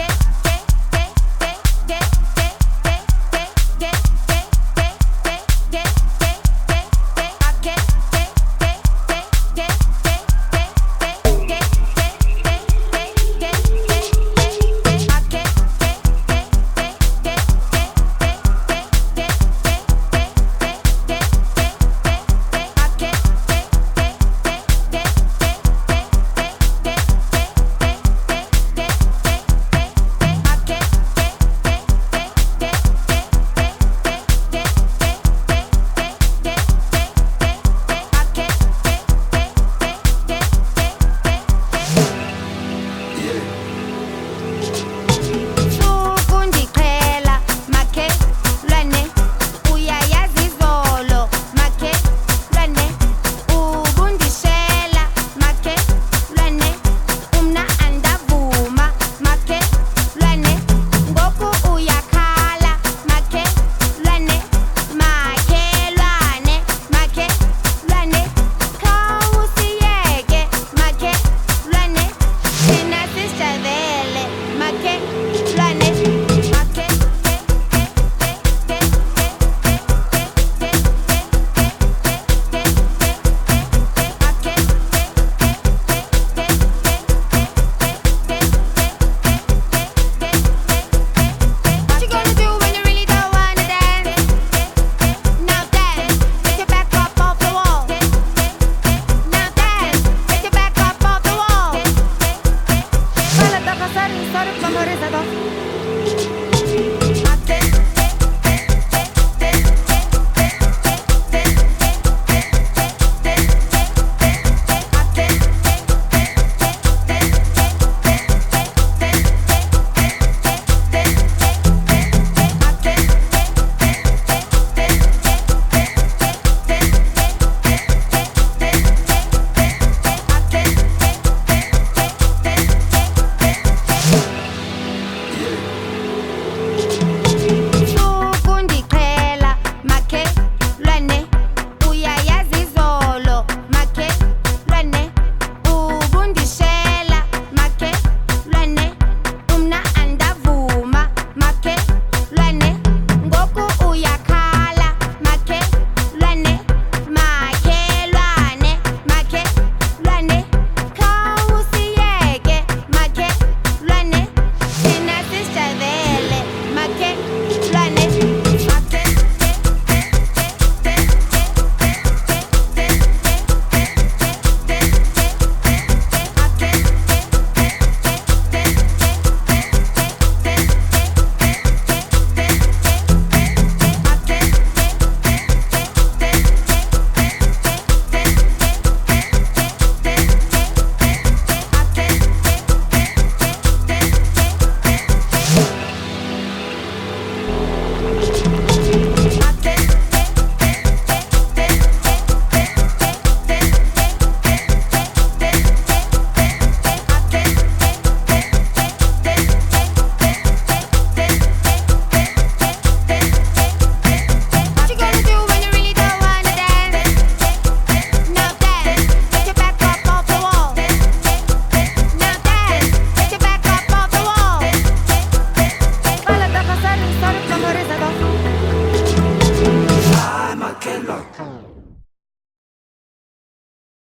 get